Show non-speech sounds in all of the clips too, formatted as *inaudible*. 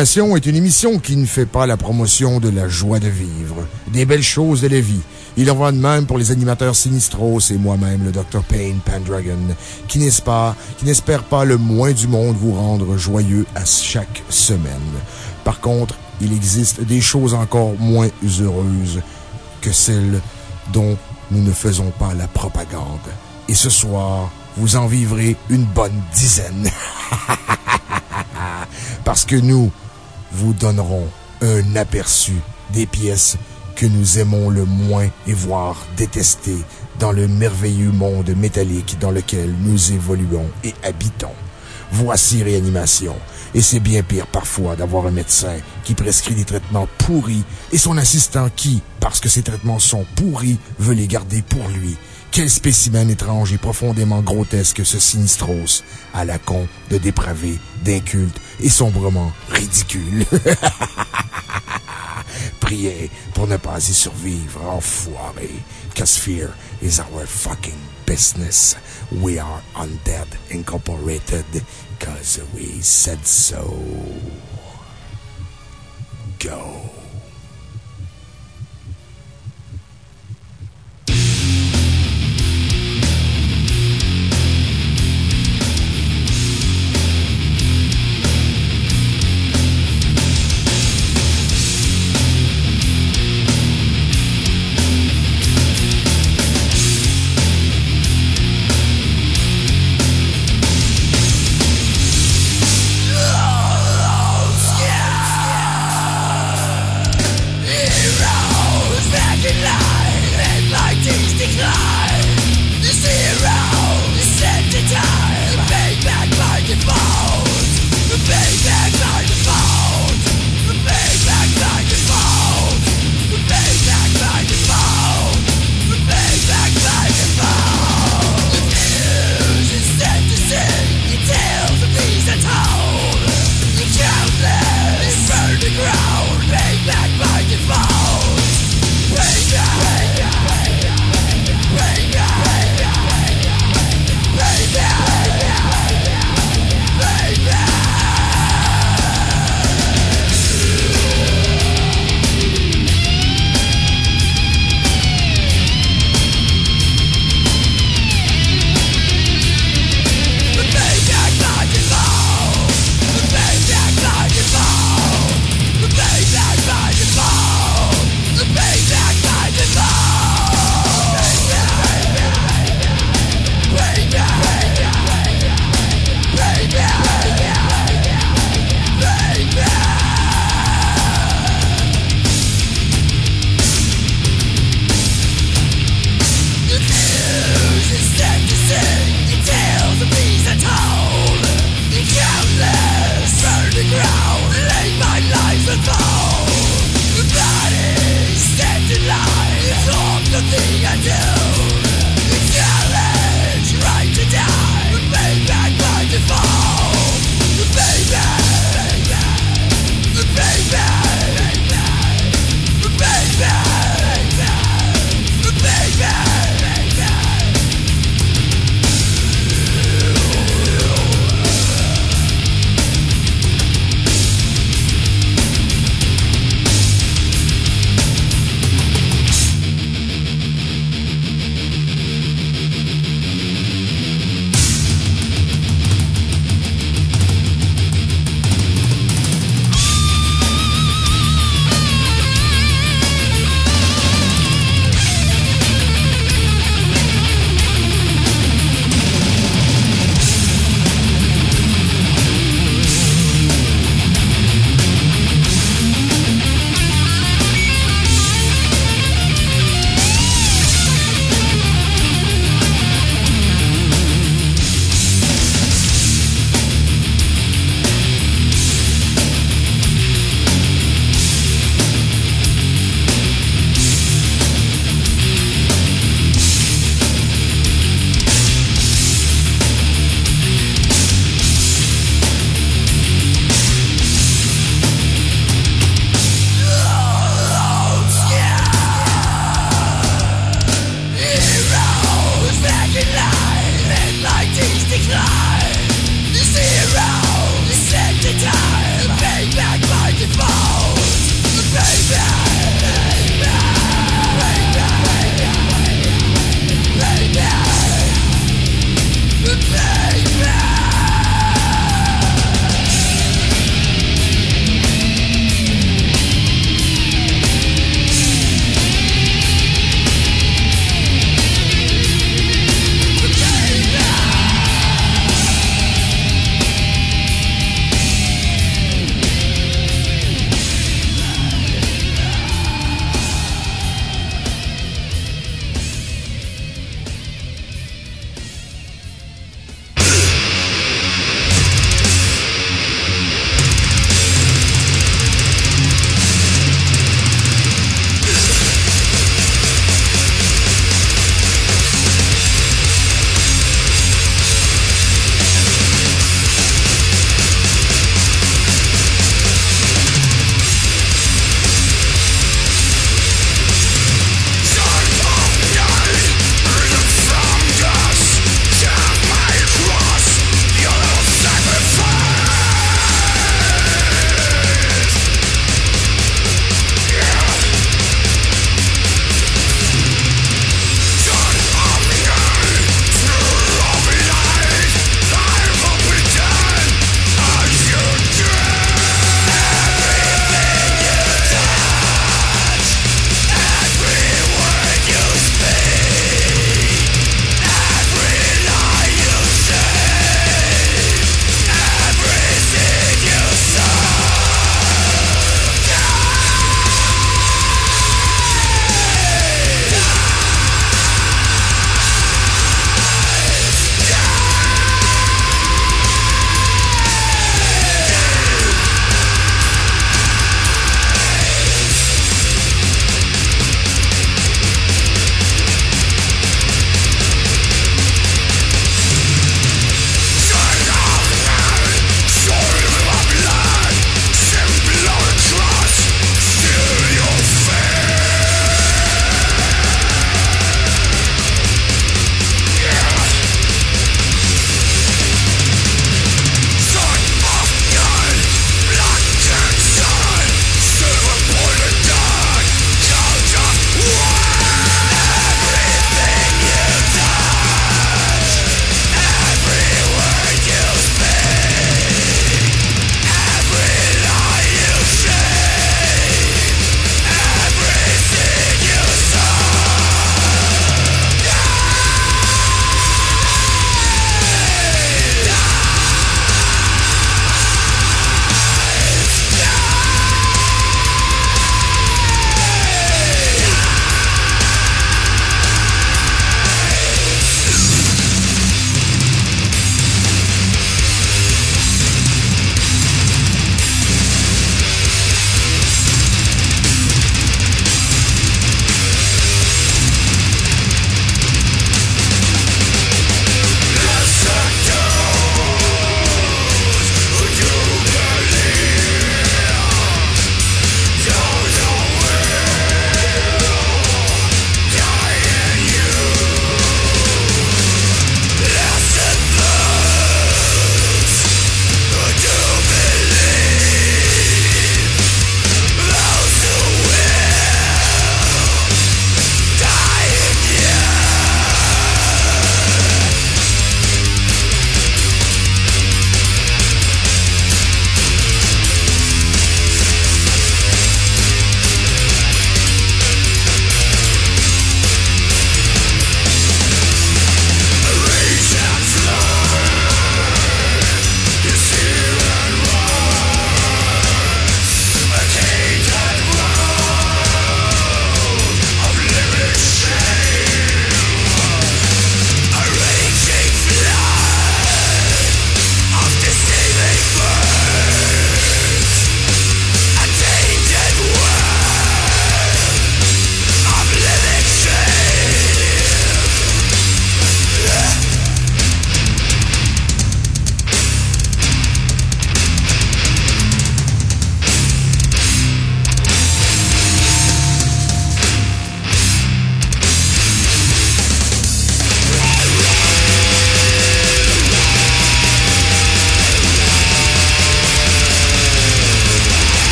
Est une émission qui ne fait pas la promotion de la joie de vivre, des belles choses de la vie. Il en va de même pour les animateurs Sinistros et moi-même, le Dr. Payne Pendragon, qui n'espère pas le moins du monde vous rendre joyeux à chaque semaine. Par contre, il existe des choses encore moins heureuses que celles dont nous ne faisons pas la propagande. Et ce soir, vous en vivrez une bonne dizaine. *laughs* Parce que nous vous donnerons un aperçu des pièces que nous aimons le moins et voire détester dans le merveilleux monde métallique dans lequel nous évoluons et habitons. Voici Réanimation. Et c'est bien pire parfois d'avoir un médecin qui prescrit des traitements pourris et son assistant qui, parce que ces traitements sont pourris, veut les garder pour lui. Quel spécimen étrange et profondément grotesque ce Sinistros, à la con de dépravé, d'inculte et sombrement ridicule. *laughs* Priez pour ne pas y survivre, enfoiré. Cause fear is our fucking business. We are Undead Incorporated, cause we said so. Go.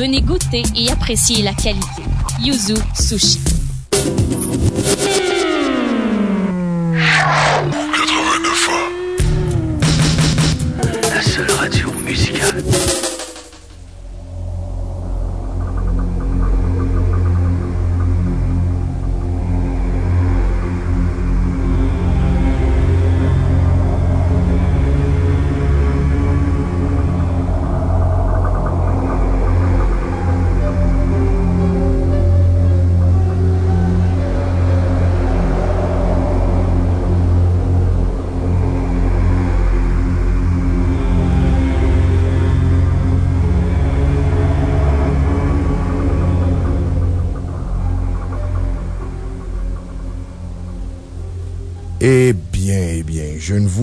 Venez goûter et apprécier la qualité. Yuzu Sushi. 89 La seule radio musicale.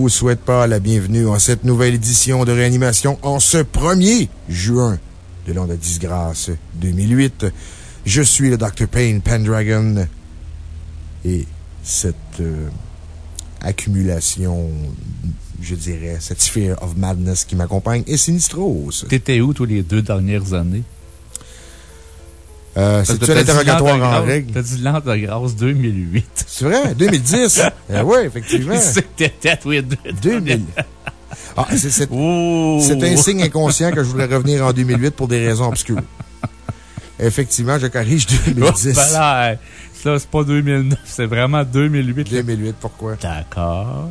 Vous souhaite pas la bienvenue en cette nouvelle édition de réanimation en ce 1er juin de l'an de disgrâce 2008. Je suis le Dr. Payne Pendragon et cette euh, accumulation, je dirais, cette sphere of madness qui m'accompagne est Sinistros. T'étais où, tous les deux dernières années? Euh, C'est-tu l'interrogatoire en règle? T'as dit l'an de grâce 2008. C'est vrai? 2010? *laughs* Eh oui, effectivement. *laughs* C'était deux. 2000. Ah, c'est- Oh! un signe inconscient que je voulais revenir en 2008 pour des raisons obscures. Effectivement, je corrige 2010. Voilà. Ça, c'est pas 2009, c'est vraiment 2008. 2008, pourquoi? D'accord.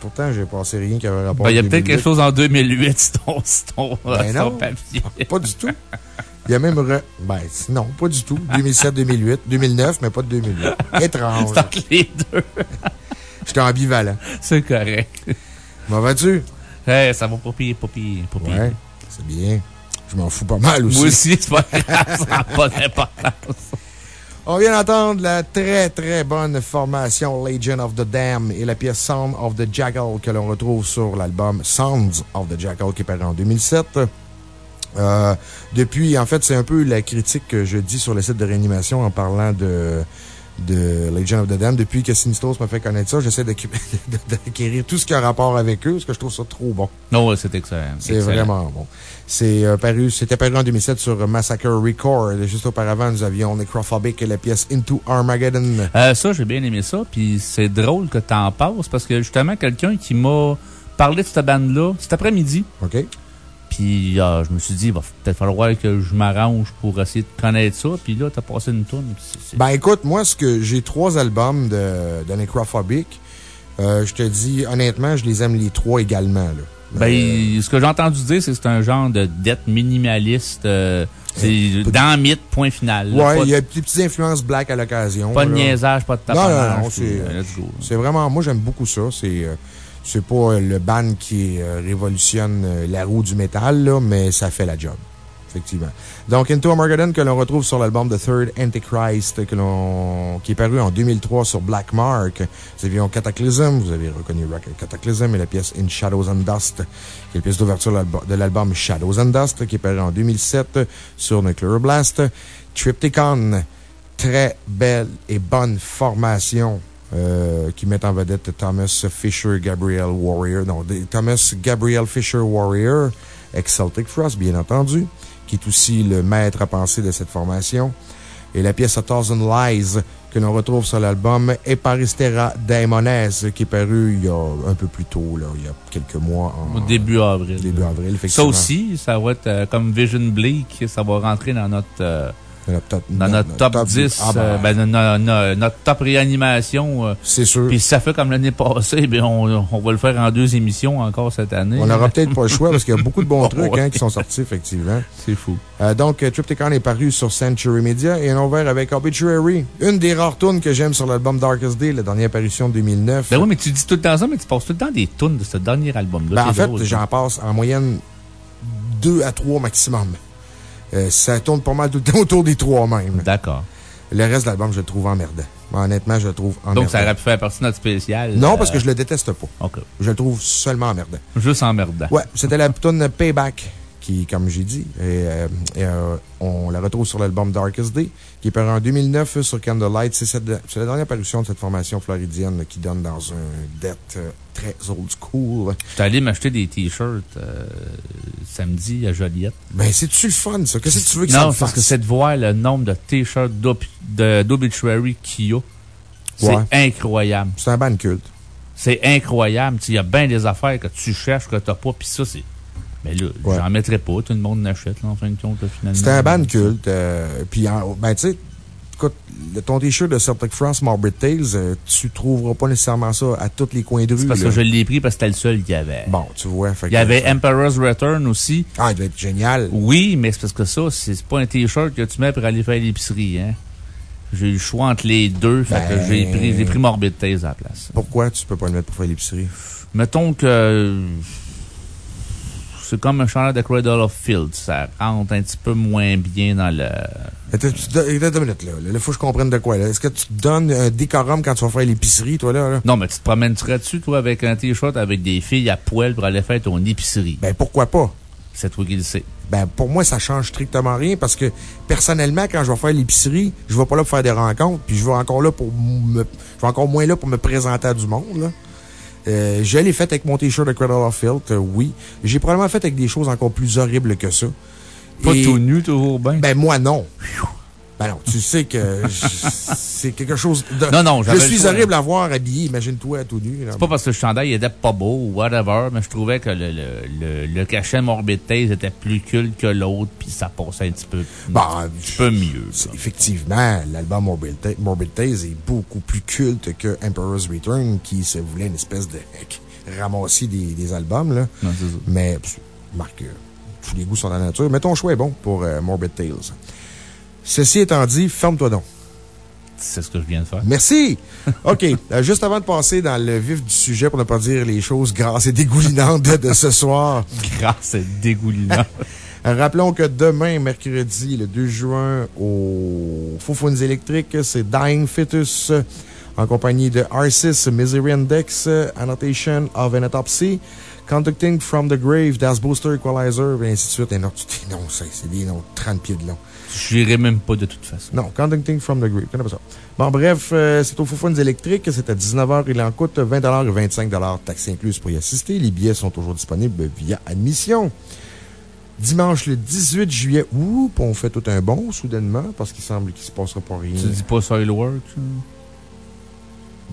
Pourtant, j'ai passé rien qui avait rapport Ben, il y a peut-être 2008. quelque chose en 2008 sur ton, ton, Ben sur non. ton papier. Pas du tout. Il y a même. re- Ben, non, pas du tout. 2007, 2008, 2009, mais pas de 2008. Étrange. *laughs* C'est entre les deux. J'étais ambivalent. C'est correct. M'en vas-tu? Hey, ça va pas pire, pas pire, pas pire. Ouais, c'est bien. Je m'en fous pas mal aussi. Moi aussi, c'est pas grave, ça n'a pas d'importance. On vient d'entendre la très très bonne formation Legion of the Dam et la pièce Sound of the Jackal que l'on retrouve sur l'album Sounds of the Jackal qui est paru en 2007. Euh, depuis, en fait, c'est un peu la critique que je dis sur le site de réanimation en parlant de, de Legend of the Damned. Depuis que Sinistros m'a fait connaître ça, j'essaie *laughs* d'acquérir tout ce qui a rapport avec eux parce que je trouve ça trop bon. Non, c'est excellent. C'est vraiment bon. C'est euh, paru, c'était paru en 2007 sur Massacre Record. Juste auparavant, nous avions Necrophobic et la pièce Into Armageddon. Euh, ça, j'ai bien aimé ça. Puis c'est drôle que tu en passes parce que justement, quelqu'un qui m'a parlé de cette bande-là cet après-midi. OK. Puis euh, je me suis dit, il va peut-être falloir que je m'arrange pour essayer de connaître ça. Puis là, t'as passé une tourne. Ben écoute, moi, ce que j'ai trois albums de, de Necrophobic. Euh, je te dis, honnêtement, je les aime les trois également. Là. Ben, euh, ce que j'ai entendu dire, c'est que c'est un genre de dette minimaliste. c'est dans mythe, point final. ouais, il y a des petites influences black à l'occasion. Pas de niaisage, pas de taponnage. Non, non, c'est vraiment, moi j'aime beaucoup ça. C'est c'est pas le band qui euh, révolutionne euh, la roue du métal, là, mais ça fait la job. Effectivement. Donc, Into Armageddon, que l'on retrouve sur l'album The Third Antichrist, que qui est paru en 2003 sur Black Mark. Vous aviez Cataclysm, vous avez reconnu Cataclysm et la pièce In Shadows and Dust, qui est la pièce d'ouverture de l'album Shadows and Dust, qui est paru en 2007 sur Nuclear Blast. Triptychon, très belle et bonne formation euh, qui met en vedette Thomas Fisher Gabriel Warrior. Non, Thomas Gabriel Fisher Warrior, ex-Celtic Frost, bien entendu, qui est aussi le maître à penser de cette formation. Et la pièce A Thousand Lies, que l'on retrouve sur l'album Eparistera Daemones, qui est paru il y a un peu plus tôt, là, il y a quelques mois. Au début avril. Début avril, effectivement. Ça aussi, ça va être euh, comme Vision Bleak, ça va rentrer dans notre. Euh, dans notre top, 10, ah, euh, ben, notre top réanimation. Euh, c'est sûr. Puis si ça fait comme l'année passée, ben, on, on, va le faire en deux émissions encore cette année. On n'aura peut-être pas le choix parce qu'il y a *laughs* beaucoup de bons trucs hein, qui sont sortis, effectivement. C'est fou. Euh, donc, Triptychon est paru sur Century Media et on va avec Obituary. Une des rares tunes que j'aime sur l'album Darkest Day, la dernière apparition de 2009. Ben oui, mais tu dis tout le temps ça, mais tu passes tout le temps des tunes de ce dernier album-là. Ben, en fait, j'en passe en moyenne deux à trois maximum. Euh, ça tourne pas mal tout le temps *laughs* autour des trois mêmes. D'accord. Le reste de l'album, je le trouve emmerdant. Honnêtement, je le trouve emmerdant. Donc, ça aurait pu faire partie de notre spécial? Non, parce que je le déteste pas. OK. Je le trouve seulement emmerdant. Juste emmerdant. Ouais, c'était la tune Payback qui, comme j'ai dit, euh, euh, on la retrouve sur l'album Darkest Day, qui est paru en 2009 sur Candlelight. C'est la dernière parution de cette formation floridienne qui donne dans un dette euh, très old school. Je suis allé m'acheter des t-shirts samedi à Joliette. Ben, c'est-tu le fun, ça? Qu'est-ce que tu veux que ça Non, parce que c'est de voir le nombre de t-shirts d'Obituary qu'il y a. C'est incroyable. C'est un ban culte. C'est incroyable. Il y a bien des affaires que tu cherches, que tu n'as pas, puis ça, c'est mais là, j'en mettrais pas. Tout le monde l'achète, en fin de compte, finalement. C'était un band culte. Euh, puis, ben, tu sais, écoute, ton t-shirt de Celtic Frost Morbid Tales, euh, tu trouveras pas nécessairement ça à tous les coins de rue. Parce que je l'ai pris parce que c'était le seul qu'il y avait. Bon, tu vois. il y avait Emperor's Return aussi. Ah, il doit être génial. Oui, mais c'est parce que ça, c'est pas un t-shirt que tu mets pour aller faire l'épicerie, hein. J'ai eu le choix entre les deux, fait que j'ai pris, pris Morbid Tales à la place. Pourquoi tu peux pas le mettre pour faire l'épicerie? Mettons que c'est comme un chandail de Cradle of Field. Ça rentre un petit peu moins bien dans le. Attends, une minute, là. Il faut que je comprenne de quoi, Est-ce que tu te donnes un décorum quand tu vas faire l'épicerie, toi, là, Non, mais tu te promènerais dessus, toi, avec un t-shirt avec des filles à poil pour aller faire ton épicerie? Ben, pourquoi pas? C'est toi qui le sais. Ben, pour moi, ça change strictement rien parce que, personnellement, quand je vais faire l'épicerie, je vais pas là pour faire des rencontres, puis je vais encore là pour me, je vais encore moins là pour me présenter à du monde, là. Euh, je l'ai fait avec mon t-shirt de Cradle of Filth, euh, oui. J'ai probablement fait avec des choses encore plus horribles que ça. Pas tout nu, toujours bien? Ben, moi, non. Ben non, tu sais que c'est quelque chose de. Non, non, Je suis horrible à voir habillé, imagine-toi tout nu. C'est pas parce que le chandail était pas beau ou whatever, mais je trouvais que le, le, le, cachet Morbid Tales était plus culte que l'autre, puis ça passait un petit peu, un petit peu mieux. Effectivement, l'album Morbid, Morbid Tales est beaucoup plus culte que Emperor's Return, qui se voulait une espèce de ramassis des, des albums, là. Non, ça. Mais, Marc, tous les goûts sont dans la nature. Mais ton choix est bon pour euh, Morbid Tales. Ceci étant dit, ferme-toi donc. C'est ce que je viens de faire. Merci! *laughs* OK. Euh, juste avant de passer dans le vif du sujet, pour ne pas dire les choses grasses et dégoulinantes de, ce soir. *laughs* grasses et dégoulinantes. *laughs* Rappelons que demain, mercredi, le 2 juin, au Foufounes électriques, c'est Dying Fetus en compagnie de R6, Misery Index, Annotation of an Autopsy, Conducting from the Grave, Das Booster Equalizer, et ainsi de suite. Et non, c'est des noms, c'est des noms 30 pieds de long. Je n'irai même pas de toute façon. Non, Counting from the Grave. connais pas ça. Bon, bref, euh, c'est au Foufounes électriques. C'est à 19h. Il en coûte 20 et 25 taxes incluses pour y assister. Les billets sont toujours disponibles via admission. Dimanche le 18 juillet, oups, on fait tout un bon, soudainement, parce qu'il semble qu'il se passera pas rien. Tu dis pas Soilworks?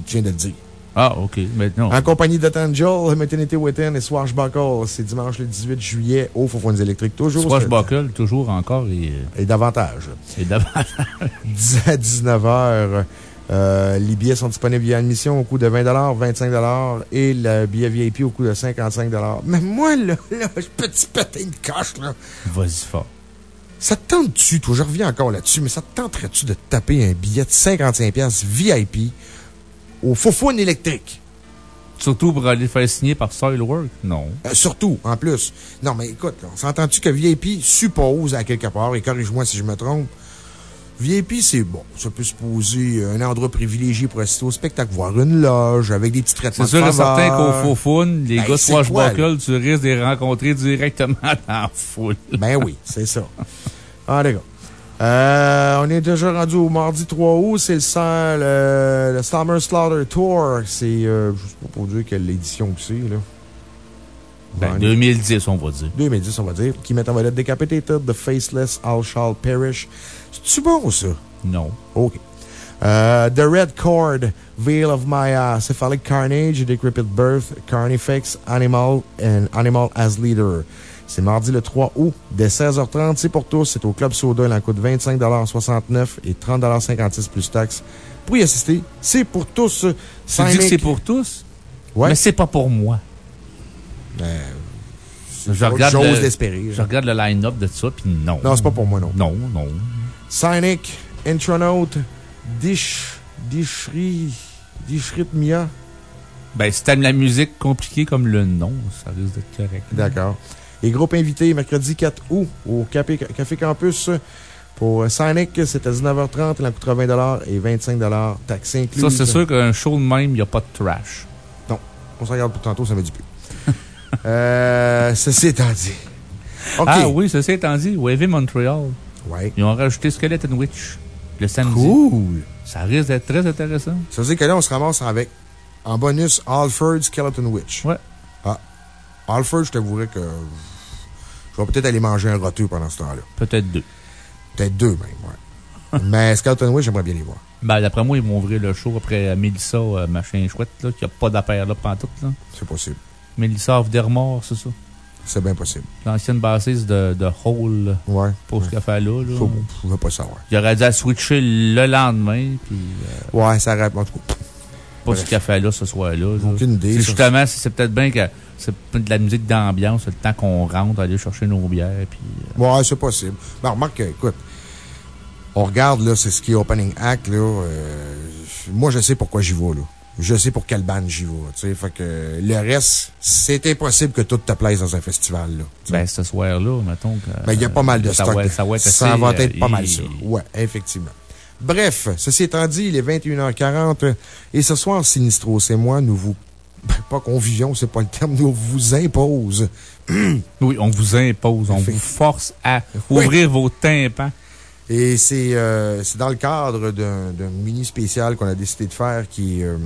Je viens de le dire. Ah, OK. Maintenant. En compagnie d'Atangel, Maternity Witten et Swashbuckle. C'est dimanche le 18 juillet au Foufounes électriques. Toujours. Swashbuckle, toujours encore. Et, et davantage. Et davantage. *laughs* à 19h. Euh, les billets sont disponibles via admission au coût de 20 25 et le billet VIP au coût de 55 Mais moi, là, là, je peux te péter une coche, là. Vas-y fort. Ça te tente-tu, toi, je reviens encore là-dessus, mais ça te tenterait-tu de taper un billet de 55$ VIP au faux électrique? Surtout pour aller faire signer par Soilwork? Non. Euh, surtout, en plus. Non, mais écoute, on s'entend-tu que VIP suppose à quelque part, et corrige-moi si je me trompe, VIP, c'est bon. Ça peut se poser un endroit privilégié pour assister au spectacle, voir une loge avec des petits traitements C'est sûr et certain qu'au faux fun, les ben, gars de tu risques de les rencontrer directement *laughs* dans la foule. Ben oui, c'est ça. *laughs* Ah, gars. Euh, on est déjà rendu au mardi 3 août. C'est le, le, Summer Slaughter Tour. C'est, euh, je sais pas pour dire quelle édition c'est, là. Ben, 2010, on va dire. 2010, on va dire. Qui met en vedette Decapitated, The Faceless, All Shall Perish. C'est-tu bon, ça? Non. OK. Euh, The Red Cord, Veil of Maya, Cephalic Carnage, Decrepit Birth, Carnifex, Animal and Animal as Leader. C'est mardi le 3 août, dès 16h30. C'est pour tous. C'est au Club Soda. Il en coûte 25,69 et 30,56 plus taxes. Pour y assister, c'est pour tous. Tu dis que c'est pour tous? Ouais. Mais c'est pas pour moi. Ben, je regarde, le, je regarde le line-up de ça, puis non. Non, c'est pas pour moi, non. Non, non. Cynic, Intronaut, Dish, Dishri, Mia. Ben, si t'aimes la musique compliquée comme le nom, ça risque d'être correct. D'accord. Et groupe invité, mercredi 4 août, au Café, Café Campus. Pour Cynic, c'est à 19h30, il en coûtera 20 et 25 taxes incluses. Ça, c'est sûr qu'un show de même, il n'y a pas de trash. Non. On s'en regarde pour tantôt, ça me dit plus. *laughs* euh, ceci étant dit. Ah oui, ceci étant dit, Wavy Montreal. Ouais. Ils ont rajouté Skeleton Witch le samedi. Cool. Ça risque d'être très intéressant. Ça veut dire que là, on se ramasse avec, en bonus, Alfred Skeleton Witch. Ouais. Ah. Alfred, je t'avouerais que je vais peut-être aller manger un roteux pendant ce temps-là. Peut-être deux. Peut-être deux, même, ouais. *laughs* Mais Skeleton Witch, j'aimerais bien les voir. Ben, d'après moi, ils vont ouvrir le show après Mélissa, euh, machin chouette, là, qu'il n'y a pas d'affaire là, pantoute, là. C'est possible. Mélissa Dermore, c'est ça? C'est bien possible. L'ancienne bassiste de, de Hole. Ouais. Pour ce qu'elle fait là. là. Je ne veux pas savoir. Il aurait dû à switcher le lendemain. Puis, euh, ouais, ça arrête. En tout cas. Pas ce qu'elle fait là ce soir-là. Aucune idée. Justement, c'est peut-être bien que c'est de la musique d'ambiance, le temps qu'on rentre, aller chercher nos bières. Puis, euh, Ouais, c'est possible. Ben, remarque, écoute, on regarde, là, c'est ce qui est Opening Act, là. Euh, moi, je sais pourquoi j'y vais, là je sais pour quelle bande j'y vais. sais Fait que le reste, c'est impossible que tout te plaise dans un festival. Là, ben, ce soir-là, mettons. Ben, il y a pas mal de ça stock. Va, ça va être, ça va être pas mal ça. Ouais, effectivement. Bref, ceci étant dit, il est 21h40 et ce soir, Sinistro, c'est moi, nous vous. Pas convivions, c'est pas le terme, nous vous impose. *clears throat* oui, on vous impose, on vous force à ouvrir vos tympans. Et euh, c'est dans le cadre d'un mini spécial qu'on a décidé de faire qui, euh,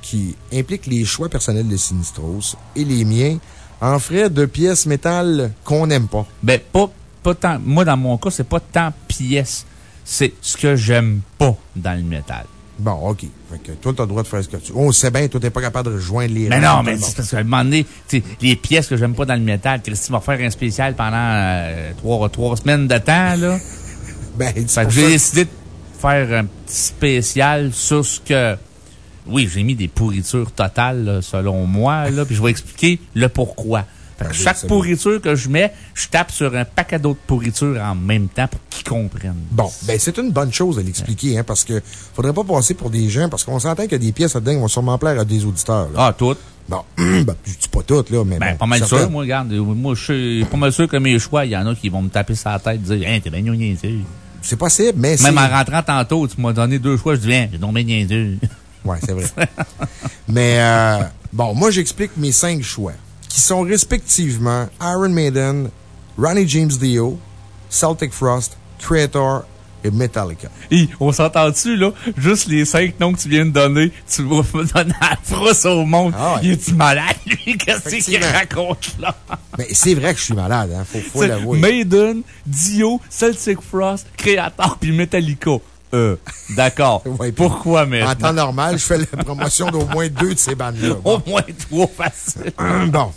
qui implique les choix personnels de Sinistros et les miens en frais de pièces métal qu'on n'aime pas. Ben, pas, pas tant. Moi, dans mon cas, c'est pas tant pièces. C'est ce que j'aime pas dans le métal. Bon, OK. Fait que toi, tu as le droit de faire ce que tu veux. On sait bien, toi, t'es pas capable de rejoindre les Mais non, mais c'est parce qu'à un moment donné, les pièces que j'aime pas dans le métal, Christy va faire un spécial pendant euh, trois, trois semaines de temps, là. *laughs* Ben, j'ai décidé de faire un petit spécial sur ce que. Oui, j'ai mis des pourritures totales, selon moi, là, puis je vais expliquer le pourquoi. Chaque pourriture que je mets, je tape sur un paquet d'autres pourritures en même temps pour qu'ils comprennent. Bon, ben, c'est une bonne chose de l'expliquer, hein, parce que faudrait pas passer pour des gens, parce qu'on s'entend que des pièces là-dedans vont sûrement plaire à des auditeurs. Ah, toutes. Bon, *clears throat* ben, je dis pas toutes, là, mais. Ben, pas mal sûr, moi, regarde. Moi, je suis pas mal sûr que mes choix, il y en a qui vont me taper sur la tête et dire, hein, t'es bien c'est possible, mais Même en rentrant tantôt, tu m'as donné deux choix, je dis, viens, j'ai bien deux. Ouais, c'est vrai. *laughs* mais, euh, bon, moi, j'explique mes cinq choix, qui sont respectivement Iron Maiden, Ronnie James Dio, Celtic Frost Creator et Metallica. Et on s'entend dessus, là? Juste les cinq noms que tu viens de donner, tu vas me donner la frousse au monde. Ah ouais. Il est-tu malade, lui? *laughs* Qu'est-ce qu'il raconte, là? Mais c'est vrai que je suis malade, hein. Faut, faut l'avouer. Maiden, Dio, Celtic Frost, Creator puis Metallica. Euh, d'accord. *laughs* Ouais, Pourquoi En maintenant? temps normal, je fais la promotion d'au moins deux de ces bandes-là. *laughs* Au moins trois faciles. *clears throat* bon.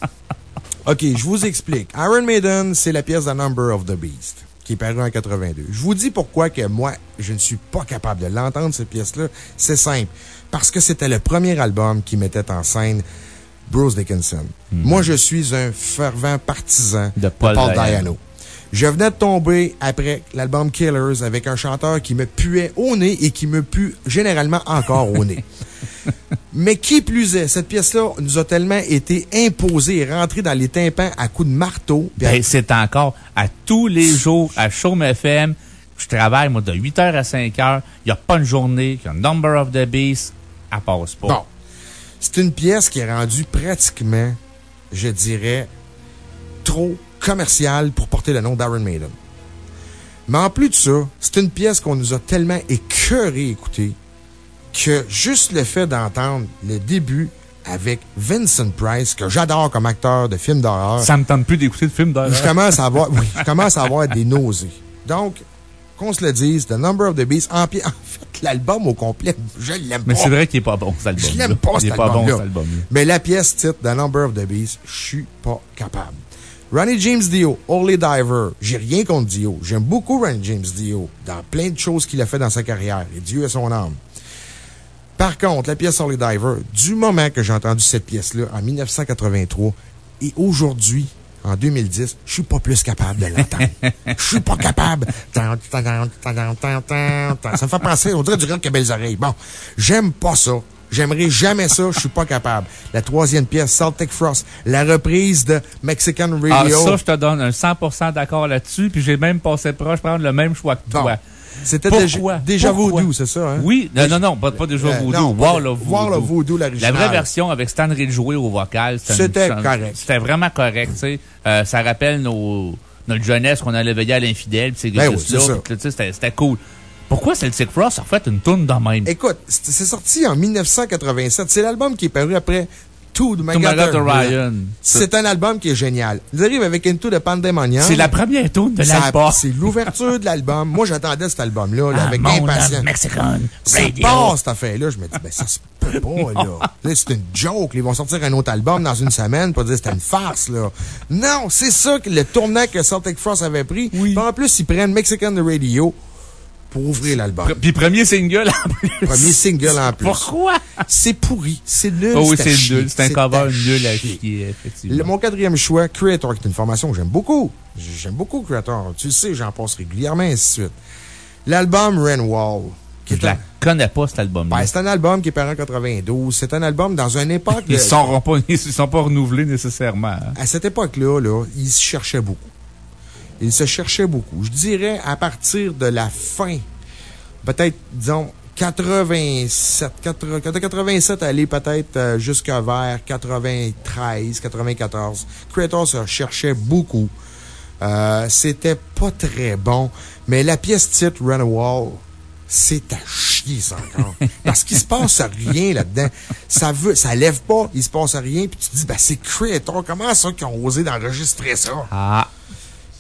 OK, je vous explique. Iron Maiden, c'est la pièce The Number of the Beast, qui est parue en 82. Je vous dis pourquoi que moi, je ne suis pas capable de l'entendre, cette pièce-là. C'est simple. Parce que c'était le premier album qui mettait en scène Bruce Dickinson. Moi, je suis un fervent partisan De Paul. Dayano. Je venais de tomber après l'album Killers avec un chanteur qui me puait au nez et qui me pue généralement encore au nez. *laughs* Mais qui plus est, cette pièce-là nous a tellement été imposée et rentrée dans les tympans à coups de marteau. Ben, c'est encore à tous les jours à Chaume FM. Je travaille, moi, de 8h à 5h. Il n'y a pas une journée qu'un Number of the Beast, elle passe pas. Bon. C'est une pièce qui est rendue pratiquement, je dirais, trop commerciale pour porter le nom d'Iron Maiden. Mais en plus de ça, c'est une pièce qu'on nous a tellement écœuré écouter que juste le fait d'entendre le début avec Vincent Price, que j'adore comme acteur de films d'horreur, Ça me tente plus d'écouter le film d'horreur. je commence à avoir, oui, *laughs* je commence à avoir des nausées. Donc, qu'on se le dise, The Number of the Beast, en, fait, l'album au complet, je l'aime pas. Mais c'est vrai qu'il est pas bon, cet album. Je l'aime pas, Il cet est pas bon, cet album-là. Mais la pièce titre, The Number of the Beast, je suis pas capable. Ronnie James Dio, Holy Diver. J'ai rien contre Dio. J'aime beaucoup Ronnie James Dio dans plein de choses qu'il a fait dans sa carrière. Et Dieu est son âme. Par contre, la pièce Holy Diver, du moment que j'ai entendu cette pièce-là en 1983 et aujourd'hui, en 2010, je suis pas plus capable de l'entendre. *laughs* Je suis pas capable. Ça me fait penser, on dirait du rire qui a belles oreilles. Bon, j'aime pas ça. J'aimerais jamais ça, je suis pas capable. La troisième pièce, Celtic Frost, la reprise de Mexican Ah, Radio. ça, je te donne un 100% d'accord là-dessus, puis j'ai même passé proche prendre le même choix que Bon. toi. C'était déjà, déjà? Voodoo, c'est ça, hein? Oui, non, non, non, pas, pas déjà Euh, War de- of Voodoo. War Voodoo, La vraie version avec Stan Ridgway au vocal, C'était correct. C'était vraiment correct, tu sais. Euh, ça rappelle nos, notre jeunesse qu'on allait veiller à l'infidèle, ces Ben oui, c'était cool. Pourquoi Celtic Frost a fait une tourne dans même? Écoute, c'est sorti en 1987. C'est l'album qui est paru après To the Orion. C'est un album qui est génial. Ils arrivent avec Into the Pandemonium. C'est la première tourne de l'album. *laughs* C'est l'ouverture de l'album. Moi, j'attendais cet album-là, là, Ah, avec impatience. Mexican Ça Radio. part, cette affaire-là. Je me dis, ben, ça se peut pas, *laughs* là. Là, c'est une joke. Ils vont sortir un autre album dans une semaine pour dire que c'était une farce, là. Non, c'est ça que le tournant que Celtic Frost avait pris. Oui. Puis en plus, ils prennent Mexican Radio pour ouvrir l'album. Puis premier single en plus. Premier single en plus. Pourquoi? C'est pourri. C'est nul. Oh oui, c'est nul. C'est un cover nul à chier. Le- effectivement. mon quatrième choix, Creator, qui est une formation que j'aime beaucoup. J'aime beaucoup Creator. Tu le sais, j'en passe régulièrement, ainsi de suite. L'album Renwall. Qui Je la connais pas, cet album-là. ben, c'est un album qui est paru en 92. C'est un album dans une époque. Ils de- sont pas, *laughs* ils se sont pas renouvelés nécessairement. hein. à cette époque-là, là, il se cherchait beaucoup. Il se cherchait beaucoup. Je dirais à partir de la fin, peut-être, disons, 87, 80 de 87 aller peut-être euh, jusqu'à vers 93, 94. Creator se cherchait beaucoup. Euh, C'était pas très bon, mais la pièce titre Run a Wall, c'est à chier, ça encore. *laughs* Parce qu'il se passe rien là-dedans. Ça veut, ça lève pas, il se passe rien, puis tu te dis, ben, c'est Creator, comment ça qu'ils ont osé d'enregistrer ça? Ah.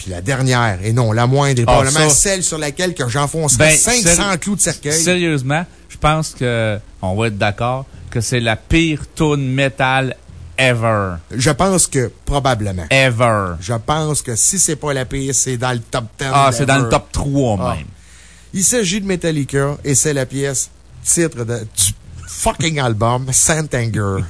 Puis la dernière, et non la moindre, et Ah, probablement ça. celle sur laquelle que j'enfoncerais Ben, 500 séri- clous de cercueil. Sérieusement, je pense que, on va être d'accord, que c'est la pire tune metal ever. Je pense que, probablement. Ever. Je pense que si c'est pas la pire, c'est dans le top 10. Ah, c'est dans le top 3 Ah. même. Il s'agit de Metallica et c'est la pièce titre de, du fucking album, Saint Anger.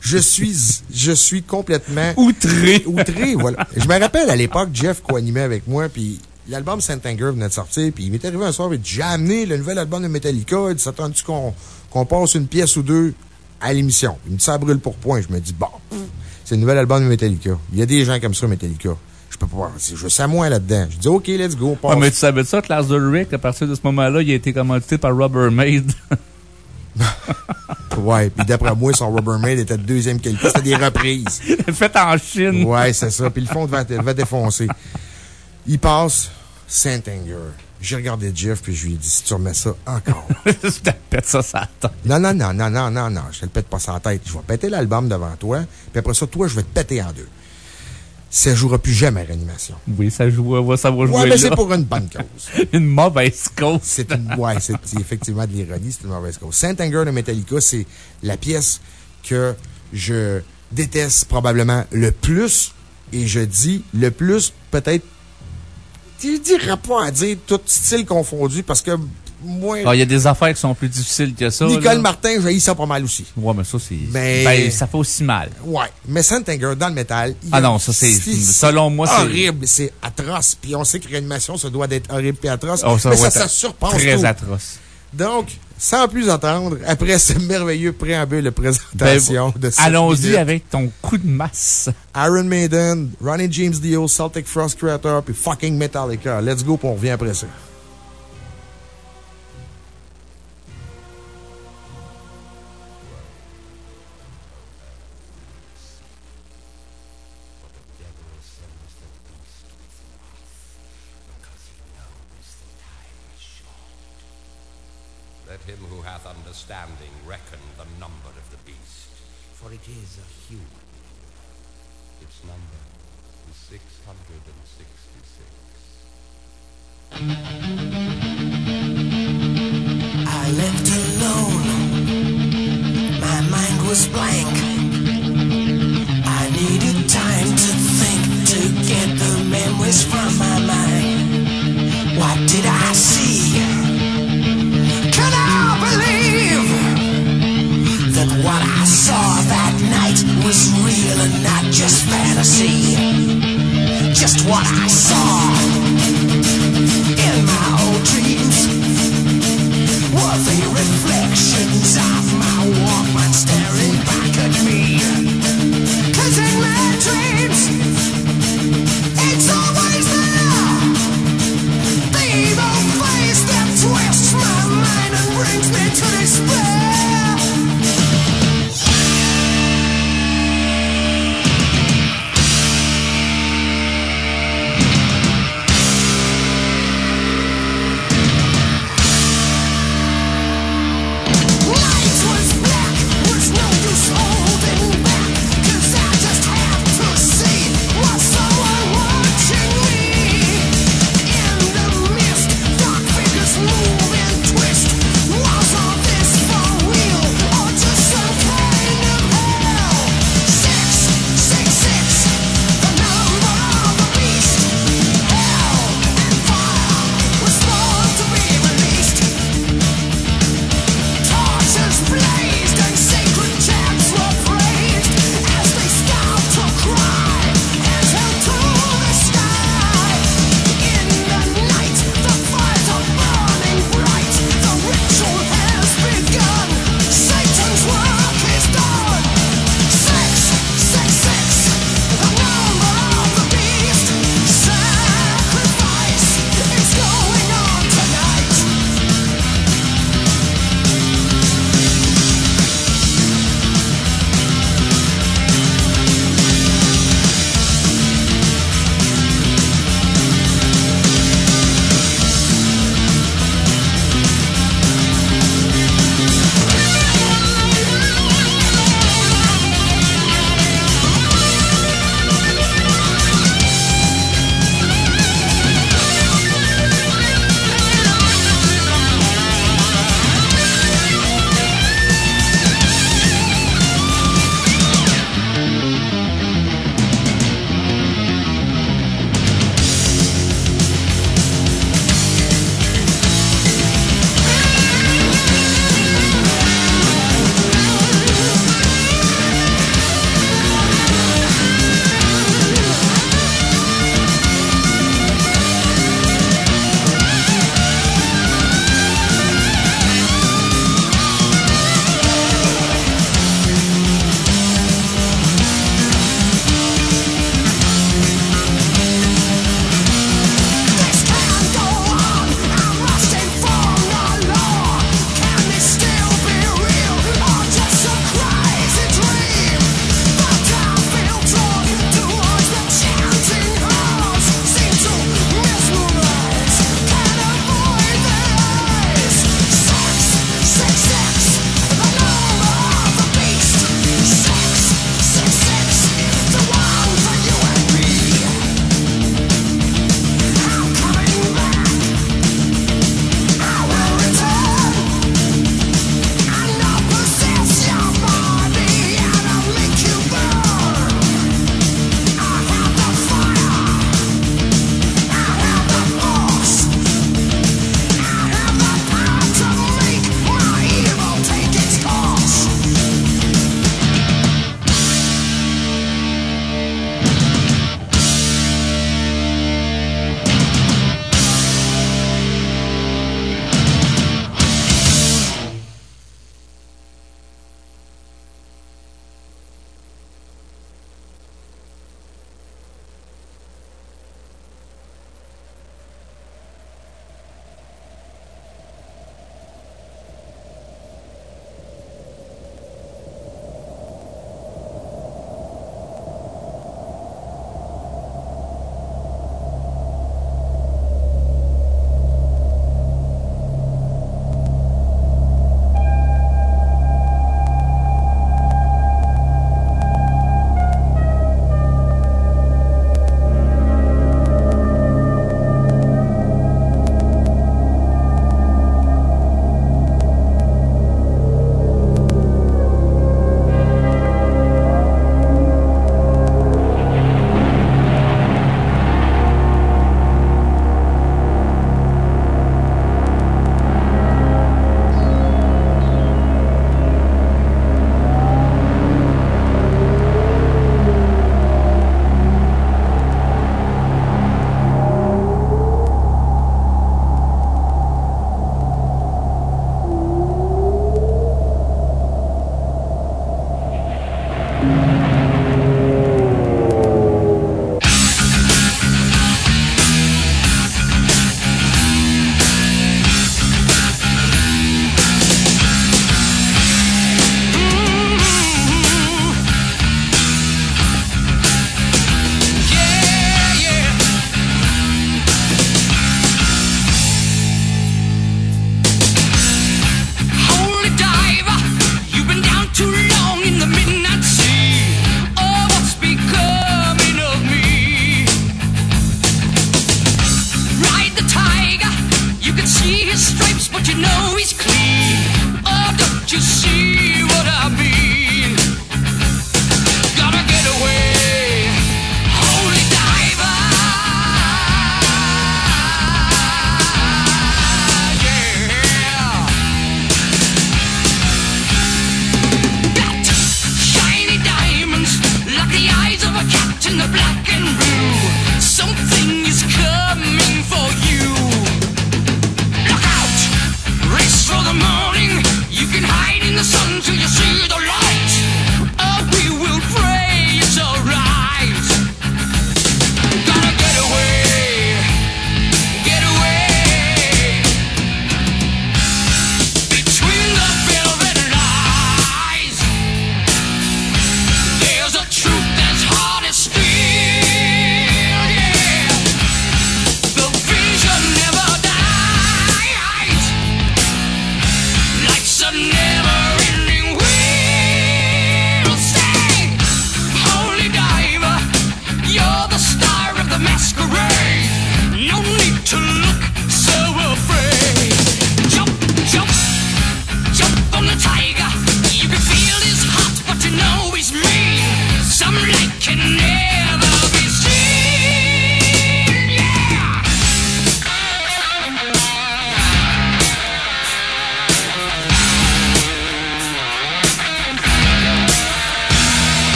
je suis, je suis complètement Outré. outré, voilà. Je me rappelle à l'époque, Jeff co-animait avec moi, puis l'album Saint Anger venait de sortir, puis il m'est arrivé un soir, il dit, j'ai amené le nouvel album de Metallica, il dit, s'attends-tu qu'on qu'on passe une pièce ou deux à l'émission? Il me dit, ça brûle pour point. Je me dis, bon, c'est le nouvel album de Metallica. Il y a des gens comme ça, Metallica. Je peux pas, juste à moi là-dedans. Je dis, OK, let's go, passe. Mais tu savais ça, Class de Rick, à partir de ce moment-là, il a été commandité par Rubbermaid. *laughs* *laughs* Ouais, puis d'après moi, son Rubbermaid était de deuxième qualité. C'était des reprises. *laughs* Fait en Chine. Ouais, c'est ça. Puis le fond va, va défoncer. Il passe Saint Anger. J'ai regardé Jeff, puis je lui ai dit, si tu remets ça encore. *laughs* je te pète ça sur la tête. Non, non, non, non, non, non, non, je te le pète pas sur la tête. Je vais péter l'album devant toi, puis après ça, toi, je vais te péter en deux. Ça jouera plus jamais à réanimation. Oui, ça joue, ça va jouer. Ouais, mais c'est pour une bonne cause. *laughs* une mauvaise cause. C'est une, ouais, c'est effectivement de l'ironie, c'est une mauvaise cause. Saint Anger de Metallica, c'est la pièce que je déteste probablement le plus, et je dis le plus peut-être je dirais pas à dire tout style confondu parce que Ah, il y a des affaires qui sont plus difficiles que ça. Nicole Martin, j'ai ça pas mal aussi. Ouais, mais ça, c'est. Ben, ça fait aussi mal. Ouais. Mais Santanger, dans le métal. Ah non, ça, c'est. Selon moi, c'est. horrible, c'est atroce. Puis on sait que réanimation, ça doit être horrible et atroce. Oh, ça mais ça, ça surpasse. Très atroce. Donc, sans plus attendre, après ce merveilleux préambule de présentation ben, de Allons-y avec ton coup de masse. Iron Maiden, Ronnie James Dio, Celtic Frost Creator, puis fucking Metallica. Let's go, puis on revient après ça.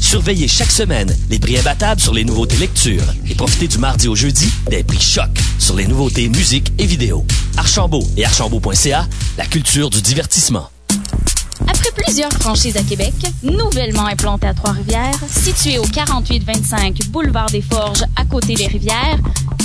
Surveillez chaque semaine les prix imbattables sur les nouveautés lecture et profitez du mardi au jeudi des prix choc sur les nouveautés musique et vidéo. Archambault et archambault.ca, la culture du divertissement. Après plusieurs franchises à Québec, nouvellement implantées à Trois-Rivières, situées au 4825 Boulevard des Forges, à côté des rivières,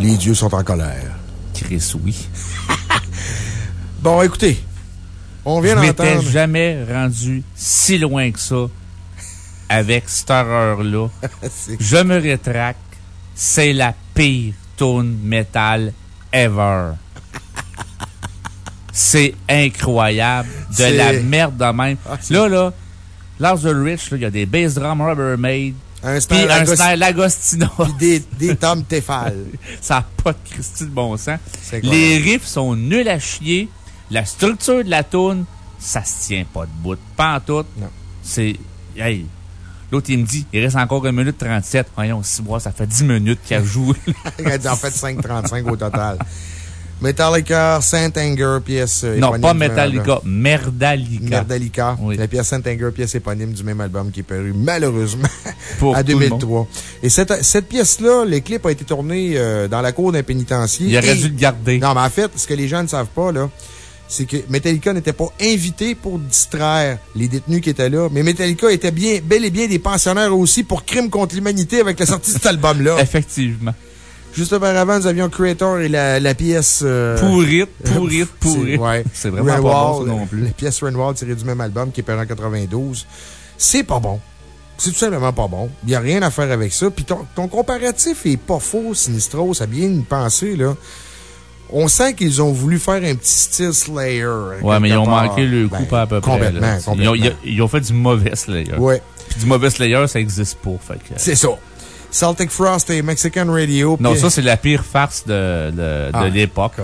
Les dieux sont en colère. Chris, oui. *laughs* Bon, écoutez, on vient Je m'étais d'entendre. jamais rendu si loin que ça avec cette horreur-là. *laughs* Je me rétracte. C'est la pire tune metal ever. *laughs* C'est incroyable. De la merde de même. Ah, là, là, Lars Ulrich, là, il y a des bass drums Rubbermaid, Un puis style un Lagos- style Lagostino. *laughs* puis des, des tomes Tefal. *laughs* Ça n'a pas de Christy de bon sens. Les riffs sont nuls à chier. La structure de la tune, ça se tient pas debout. Pas en tout. C'est. Hey. L'autre, il me dit, il reste encore 1 minute 37. Voyons, 6 mois, ça fait 10 minutes qu'elle joue. *laughs* Il a en fait 5,35 au total. Metallica, Saint Anger, pièce euh, non, pas Metallica, album. Merdalica. Merdalica. Oui. La pièce Saint Anger, pièce éponyme du même album qui est paru malheureusement *laughs* Pour à tout le 2003. Et cette, cette pièce-là, les clips ont été tournés euh, dans la cour d'un pénitencier. Il aurait Et- dû le garder. Non, mais en fait, ce que les gens ne savent pas, là, c'est que Metallica n'était pas invité pour distraire les détenus qui étaient là, mais Metallica était bien, bel et bien des pensionnaires aussi pour crime contre l'humanité avec la sortie de cet *laughs* album-là. Effectivement. Juste auparavant, nous avions Creator et la, la pièce... euh, Pourrite, *laughs* pourrite, c'est- pourrite. ouais. C'est vraiment pas Renwall, bon, ça non plus. La pièce Renwall tirée du même album qui est paru en 92. C'est pas bon. C'est tout simplement pas bon. Il n'y a rien à faire avec ça. Puis ton, ton comparatif est pas faux, Sinistro. Ça a bien pensé, là. On sent qu'ils ont voulu faire un petit style Slayer. Ouais, mais ils ont part. manqué le coup Ben, pas à peu près. Complètement, là. complètement. Ils ont, ils- ont fait du mauvais Slayer. Ouais, Puis du mauvais Slayer, ça existe pas. Fait que... c'est ça. Celtic Frost et Mexican Radio. Non, ça, c'est la pire farce de, de, de Ah, l'époque.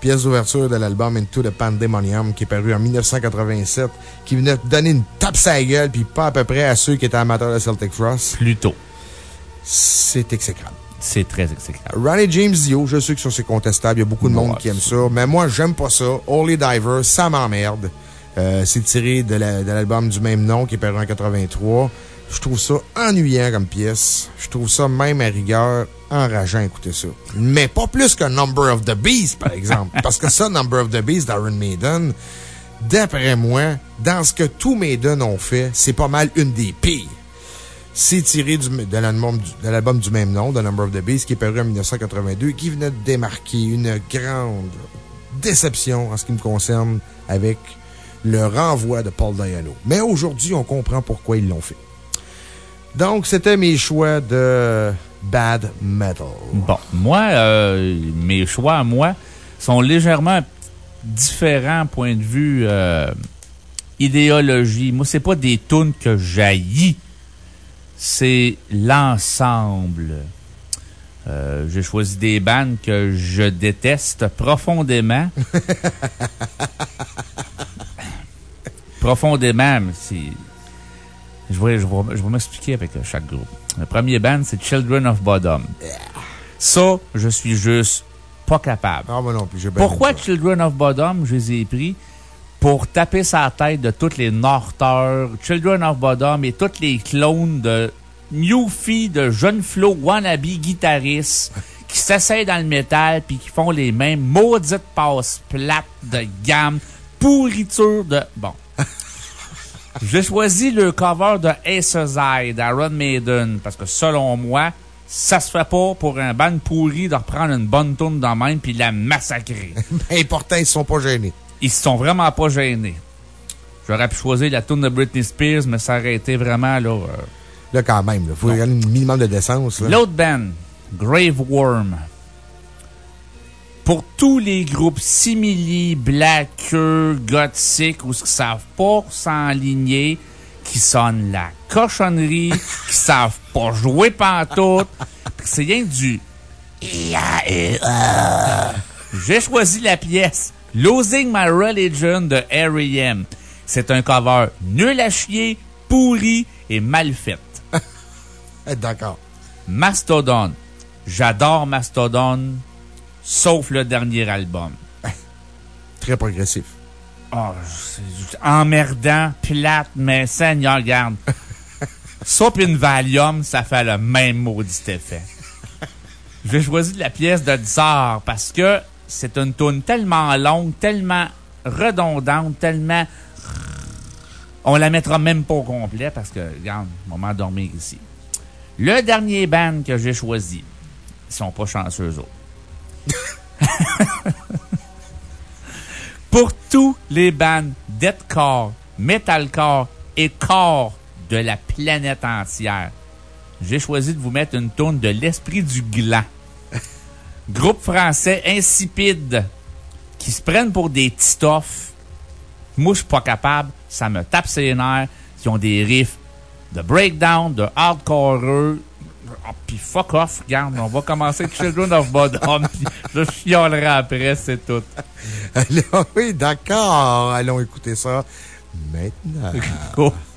pièce d'ouverture de l'album Into the Pandemonium qui est paru en 1987, qui venait donner une tape sa gueule, puis pas à peu près à ceux qui étaient amateurs de Celtic Frost. Plutôt. C'est exécrable. C'est très exécrable. Ronnie James Dio, je sais que ça c'est contestable, il y a beaucoup de monde Ouais, qui aime ça, mais moi j'aime pas ça. Holy Diver, ça m'emmerde. Euh, c'est tiré de l'album du même nom qui est paru en 83. Je trouve ça ennuyant comme pièce. Je trouve ça même à rigueur enrageant écouter ça. Mais pas plus que Number of the Beast, par exemple. *laughs* Parce que ça, Number of the Beast d'Iron Maiden, d'après moi, dans ce que tous Maiden ont fait, c'est pas mal une des pires. C'est tiré du, de l'album du, même nom, The Number of the Beast, qui est paru en 1982, qui venait de démarquer une grande déception en ce qui me concerne avec le renvoi de Paul Diano. Mais aujourd'hui, on comprend pourquoi ils l'ont fait. Donc, c'était mes choix de bad metal. Bon, moi, euh, mes choix, moi, sont légèrement différents point de vue euh, idéologie. Moi, c'est pas des tunes que jaillis, c'est l'ensemble. Euh, j'ai choisi des bandes que je déteste profondément. *laughs* profondément, c'est je vais, je vais, m'expliquer avec euh, chaque groupe. Le premier band, c'est Children of Bodom. Ça, je suis juste pas capable. Ah, non Pourquoi Children of Bodom, je les ai pris? Pour taper sa tête de toutes les Northers, Children of Bodom et toutes les clones de Newfie, de Jeune Flo, wannabe guitaristes *laughs* qui s'essayent dans le métal puis qui font les mêmes maudites passes plates de gamme, pourriture de. Bon. J'ai choisi le cover de Aces Eye d'Aaron Maiden parce que selon moi, ça se fait pas pour un band pourri de reprendre une bonne tourne dans même puis la massacrer. *laughs* Et pourtant, ils sont pas gênés. Ils se sont vraiment pas gênés. J'aurais pu choisir la tourne de Britney Spears, mais ça aurait été vraiment, là... Euh, là, quand même, il faut un minimum de décence. L'autre band, Grave Worm pour tous les groupes simili, blackeux, gothiques ou ce qui savent pas s'enligner, qui sonnent la cochonnerie, *laughs* qui savent pas jouer pantoute, c'est rien du J'ai choisi la pièce Losing My Religion de R.E.M. C'est un cover nul à chier, pourri et mal fait. *laughs* D'accord. Mastodon. J'adore Mastodon sauf le dernier album. *laughs* Très progressif. Oh, c'est emmerdant, plate, mais Seigneur, regarde. ça *laughs* une Valium, ça fait le même maudit effet. J'ai choisi la pièce de Tsar parce que c'est une tune tellement longue, tellement redondante, tellement. On la mettra même pas au complet parce que, regarde, moment dormir ici. Le dernier band que j'ai choisi, ils sont pas chanceux autres. *laughs* Pour tous les bands deathcore, metalcore et core de la planète entière, j'ai choisi de vous mettre une tourne de l'esprit du gland. *laughs* Groupe français insipide qui se prennent pour des titoffs. Moi, je suis pas capable. Ça me tape ses nerfs. Ils ont des riffs de breakdown, de hardcore, ah, puis fuck off, regarde, on va commencer Children of Bodom, puis *laughs* je chialerai après, c'est tout. *laughs* oui, d'accord. Allons écouter ça maintenant. *laughs*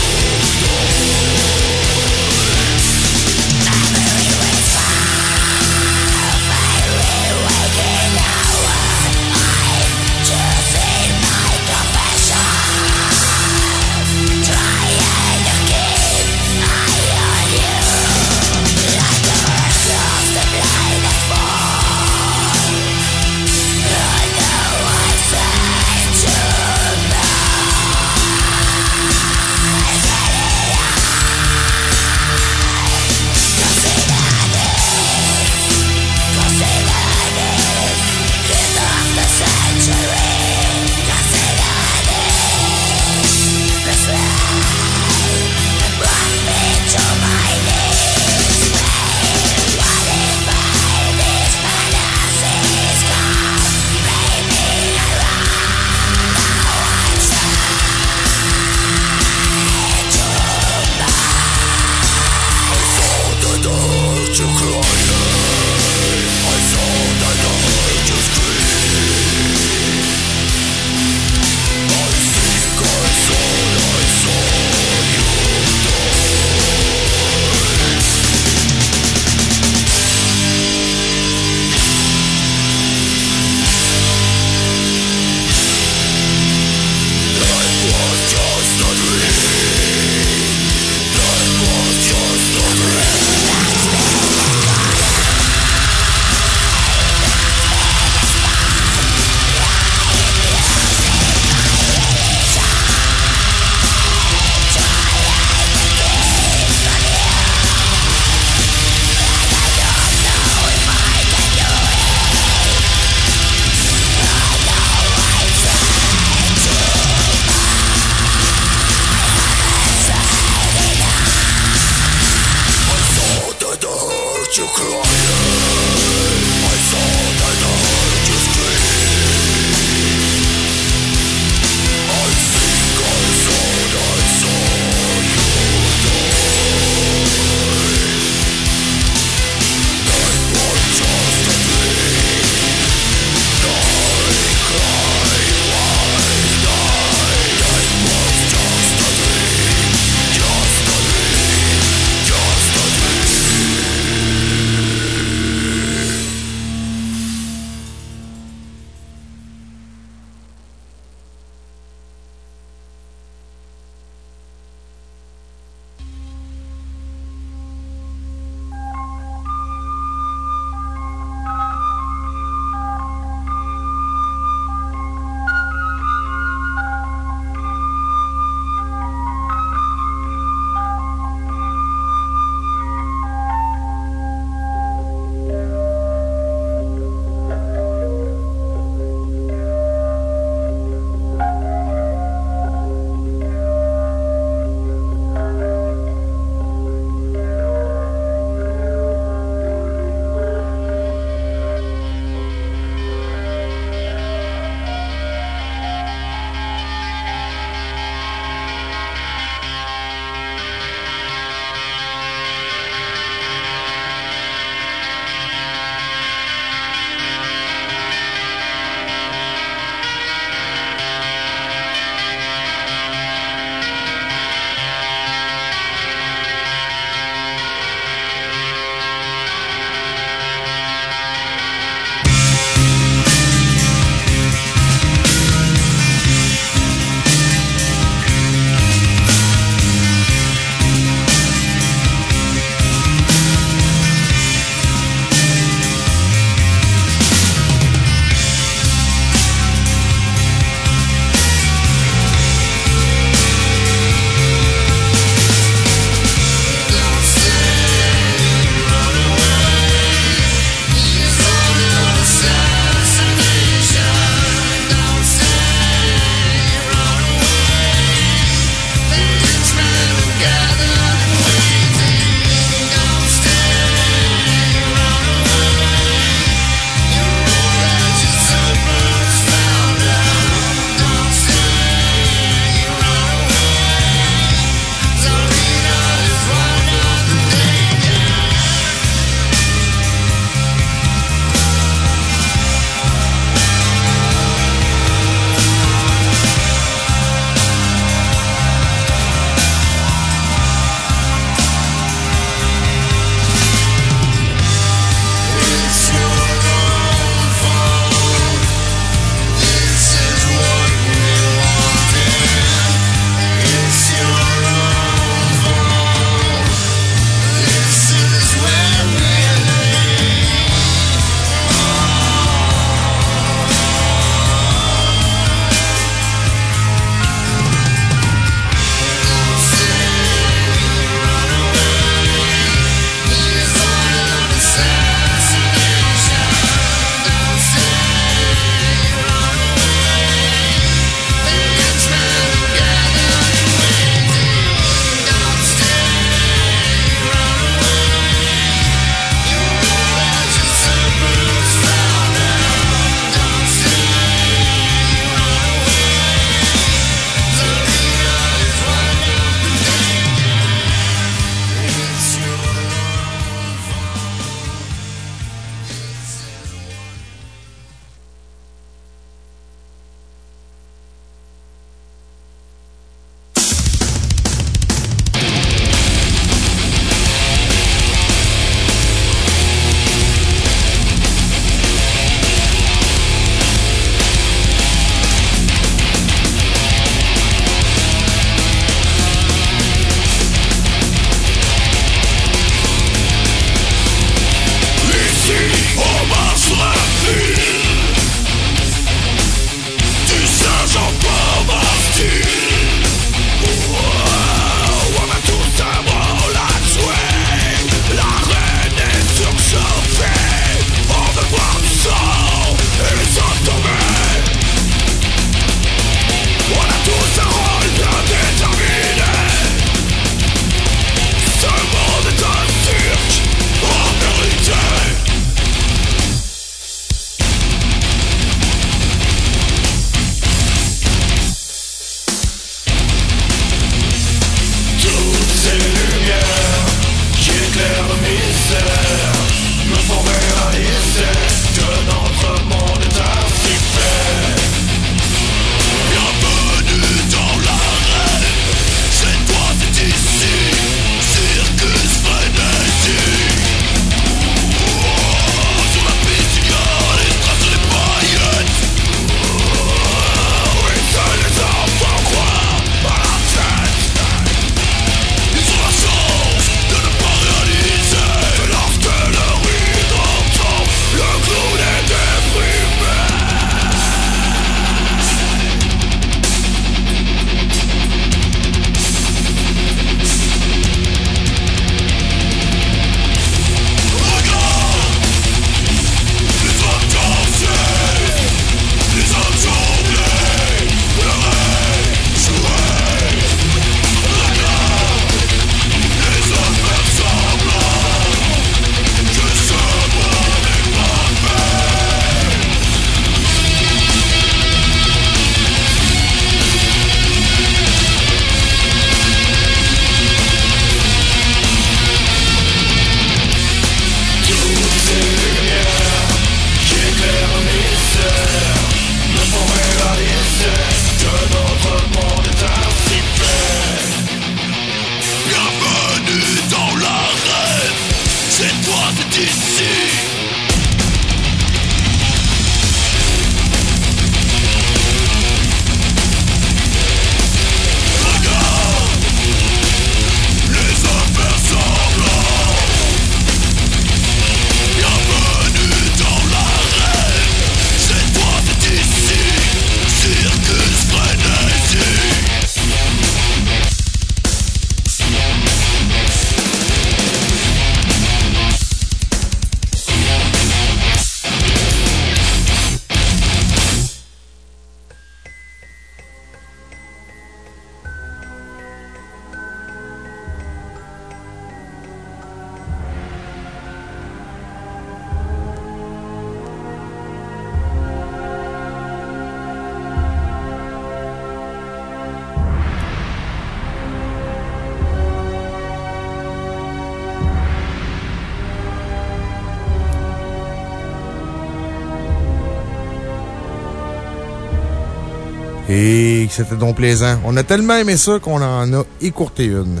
c'était donc plaisant. On a tellement aimé ça qu'on en a écourté une.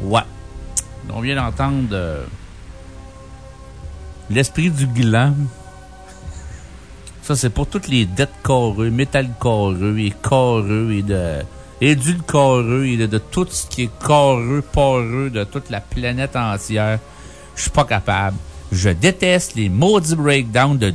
Ouais. On vient d'entendre euh, l'esprit du glam. Ça, c'est pour toutes les dettes carreux, métal carreux et carreux et de édulcoreux et de, de, tout ce qui est carreux, poreux de toute la planète entière. Je suis pas capable. Je déteste les maudits breakdowns de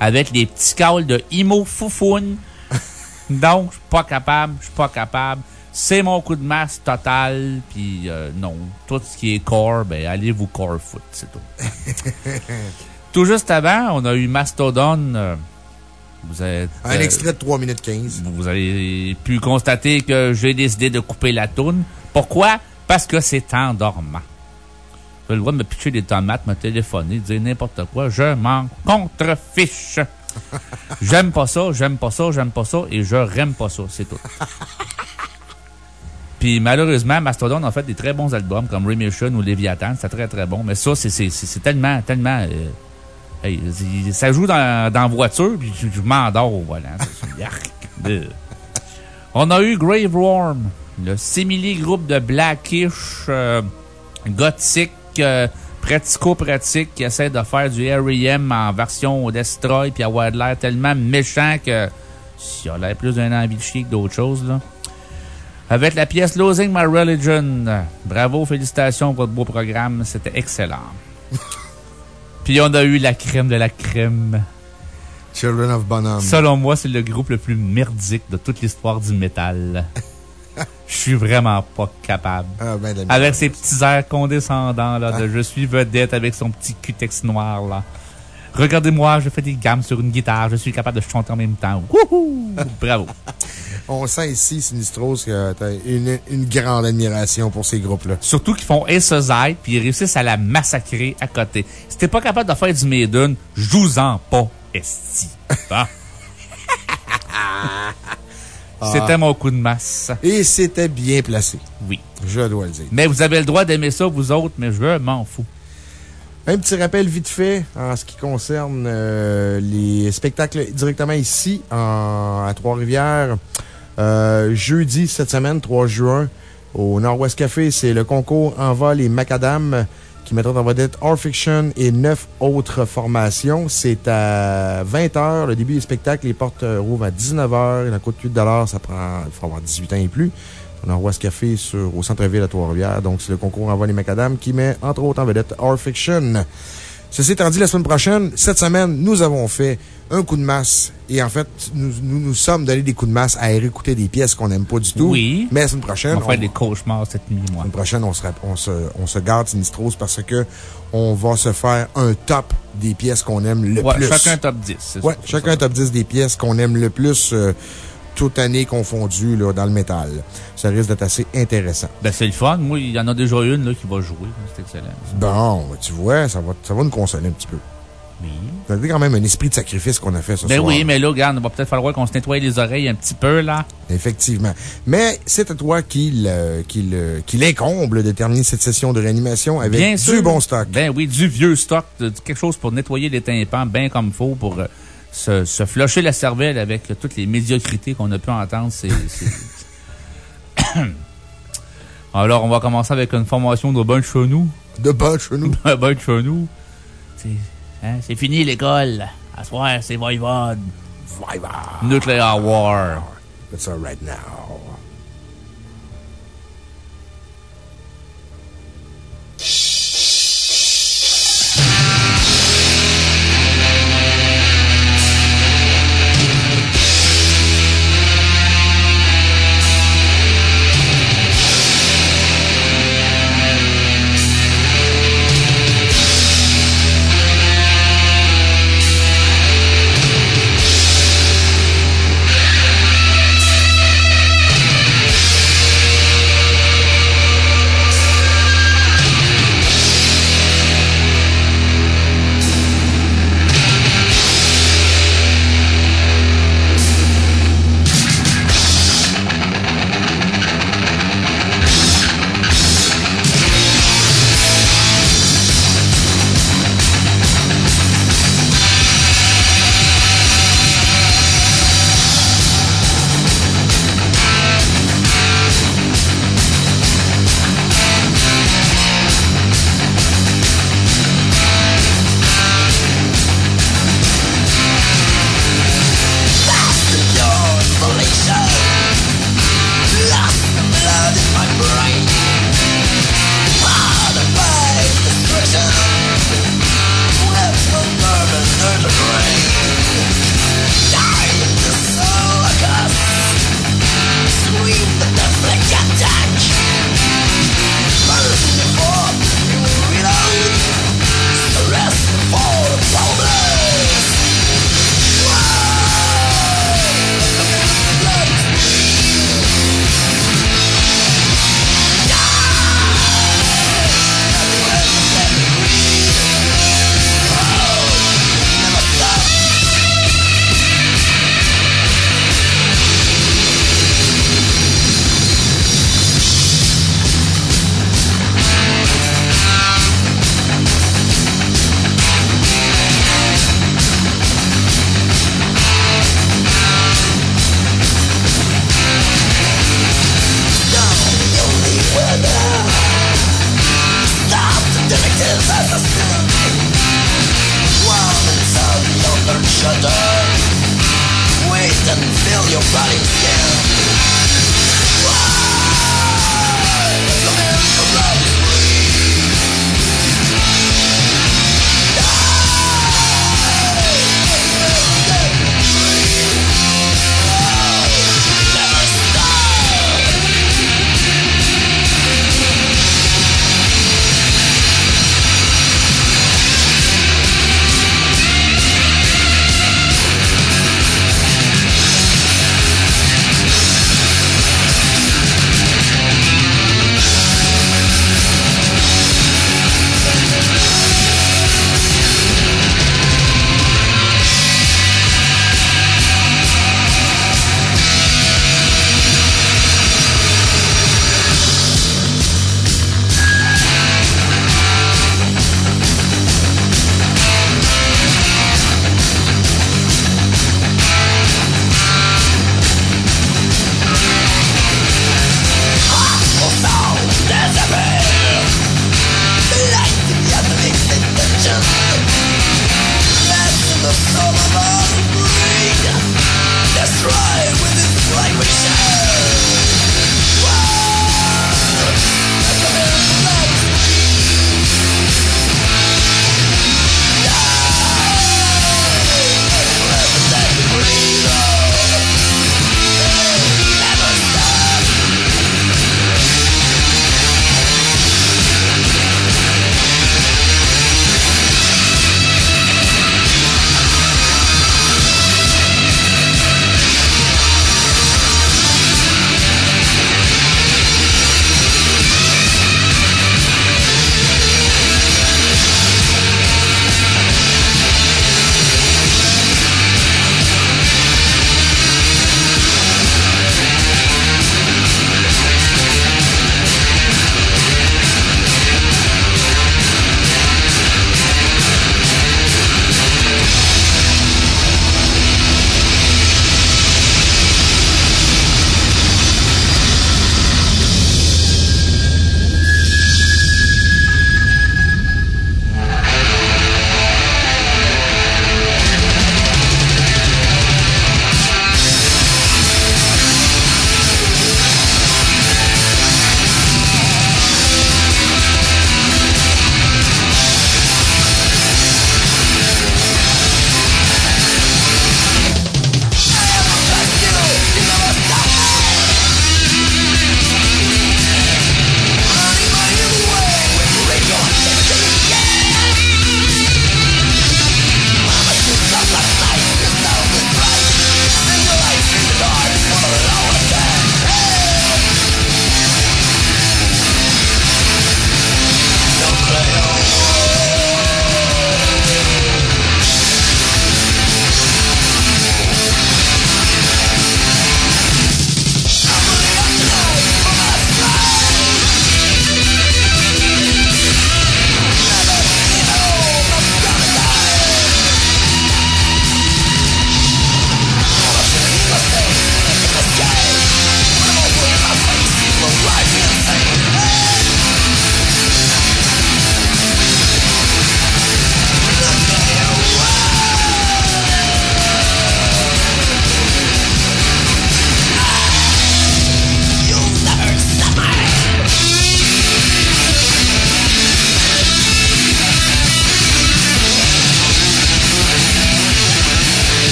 avec les petits calls de Imo Foufoun. *laughs* Donc, je suis pas capable, je suis pas capable. C'est mon coup de masse total, puis euh, non. Tout ce qui est core, ben, allez vous core foot, c'est tout. *laughs* tout juste avant, on a eu Mastodon. Euh, vous êtes, Un euh, extrait de 3 minutes 15. Vous avez pu constater que j'ai décidé de couper la toune. Pourquoi? Parce que c'est endormant le droit de me pitcher des tomates, me téléphoner, dire n'importe quoi. Je m'en contrefiche. *laughs* j'aime pas ça, j'aime pas ça, j'aime pas ça et je n'aime pas ça. C'est tout. Puis malheureusement, Mastodon a fait des très bons albums comme Remission ou Leviathan. C'est très très bon. Mais ça, c'est tellement, tellement. Euh, ça joue dans, dans la voiture, puis je, m'endors volant. *laughs* On a eu Grave Worm, le simili groupe de Blackish euh, gothique pratico-pratique qui essaie de faire du R.E.M. en version Destroy puis avoir de l'air tellement méchant que s'il a l'air plus d'un envie de chier que d'autres choses, là. Avec la pièce Losing My Religion. Bravo, félicitations pour votre beau programme. C'était excellent. *laughs* puis on a eu la crème de la crème. Children of Bonham. Selon moi, c'est le groupe le plus merdique de toute l'histoire du métal. *laughs* Je suis vraiment pas capable. Ah, ben, avec ses petits airs condescendants, là, de ah. je suis vedette avec son petit cutex noir, là. Regardez-moi, je fais des gammes sur une guitare, je suis capable de chanter en même temps. Wouhou! Bravo. *laughs* On sent ici, Sinistros, que t'as une, une grande admiration pour ces groupes-là. Surtout qu'ils font Ace puis ils réussissent à la massacrer à côté. Si t'es pas capable de faire du Maiden, joue-en pas, esti. *laughs* *laughs* Ah. C'était mon coup de masse. Et c'était bien placé. Oui. Je dois le dire. Mais vous avez le droit d'aimer ça, vous autres, mais je m'en fous. Un petit rappel vite fait en ce qui concerne euh, les spectacles directement ici, à Trois-Rivières. Euh, jeudi cette semaine, 3 juin, au Nord-Ouest Café, c'est le concours Envol les Macadam qui mettra en vedette Our Fiction et neuf autres formations. C'est à 20 h le début du spectacle. Les portes rouvrent à 19 h. Il en coûte 8 Ça prend, il faut avoir 18 ans et plus. On envoie ce café sur, au centre-ville à Trois-Rivières. Donc, c'est le concours Envoi les Macadam qui met, entre autres, en vedette Our Fiction. Ceci étant dit, la semaine prochaine, cette semaine, nous avons fait un coup de masse. Et en fait, nous nous, sommes donné des coups de masse à réécouter des pièces qu'on n'aime pas du tout. Oui. Mais la semaine prochaine. On va faire des cauchemars cette nuit, moi. La semaine prochaine, on se, on se, on se garde Sinistros parce que on va se faire un top des pièces qu'on aime le ouais, plus. Chacun top 10. Ouais, chacun top 10 des pièces qu'on aime le plus. Euh, toute année confondue là, dans le métal. Ça risque d'être assez intéressant. Ben, c'est le fun. Moi, il y en a déjà une là, qui va jouer. C'est excellent. Bon, ben, tu vois, ça va, ça va nous consoler un petit peu. Oui. C'est quand même un esprit de sacrifice qu'on a fait ce ben soir. Ben oui, mais là, regarde, il va peut-être falloir qu'on se nettoie les oreilles un petit peu, là. Effectivement. Mais c'est à toi qu'il incombe de terminer cette session de réanimation avec du bon stock. Ben oui, du vieux stock, quelque chose pour nettoyer les tympans bien comme il faut pour euh, se, se flusher la cervelle avec toutes les médiocrités qu'on a pu entendre. C'est. *laughs* *coughs* Alors, on va commencer avec une formation de bon chenou. De bon chenou. De *laughs* bon chenou. Hein, c'est fini l'école. À soir, c'est Voivode. Voivode. Nuclear War. That's all right now.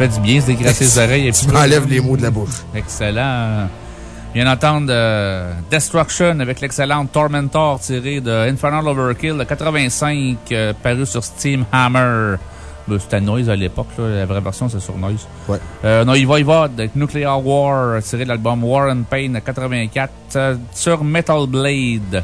Fait du bien se dégraisser les oreilles. Tu m'enlèves les mots de la bouche. Excellent. Vient d'entendre euh, Destruction avec l'excellente Tormentor tiré de Infernal Overkill de 85, euh, paru sur Steam Hammer. Ben, c'était Noise à l'époque, la vraie version c'est sur Noise. Ouais. Euh, avec Nuclear War, tiré de l'album War and Pain de 84, euh, sur Metal Blade.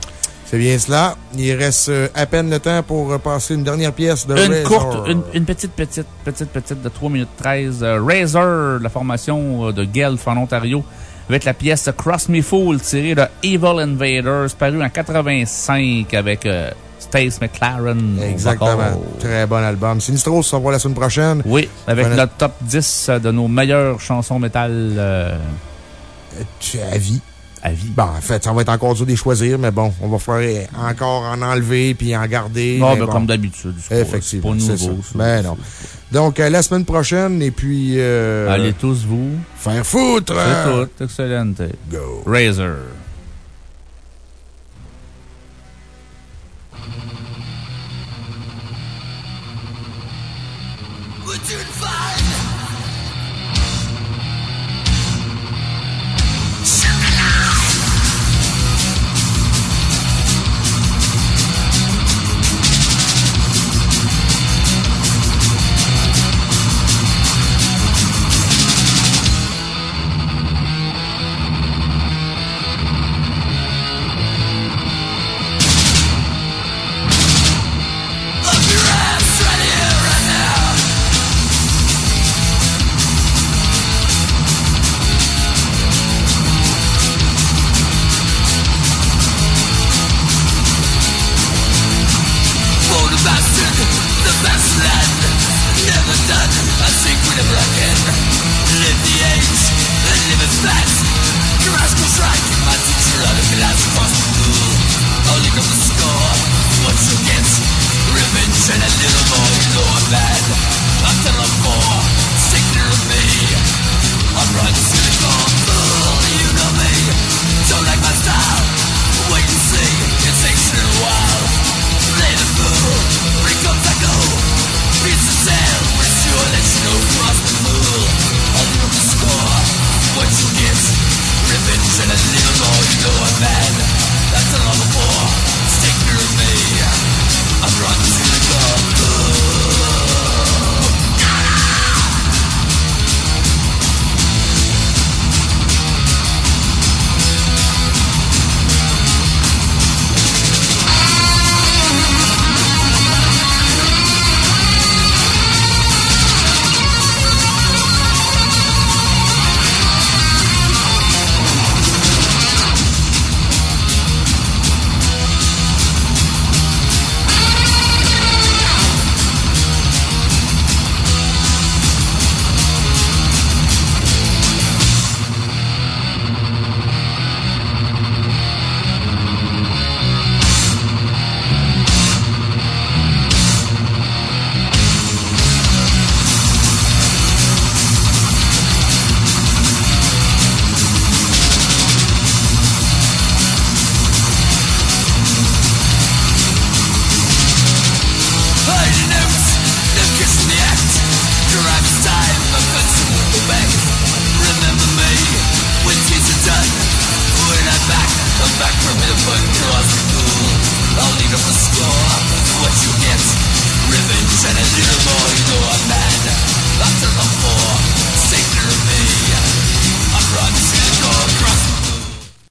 C'est bien cela. Il reste euh, à peine le temps pour passer une dernière pièce de Une Razor. courte, une, une petite, petite, petite, petite de 3 minutes 13. Euh, Razor, la formation euh, de Guelph en Ontario, avec la pièce Cross Me Fool tirée de Evil Invaders, paru en 85 avec euh, Stace McLaren. Exactement. Très bon album. Sinistro, on se revoit la semaine prochaine. Oui, avec notre top 10 de nos meilleures chansons métal euh, Tu à vie. À vie. Bon, en fait, ça va être encore dur de les choisir, mais bon, on va faire encore en enlever puis en garder. Non, mais ben, bon. comme d'habitude. Effectivement. C'est pas nouveau. ça. ça. Ben non. Donc, euh, la semaine prochaine, et puis. euh, Allez tous vous. Faire foutre! C'est tout. Excellent. Go. Razor.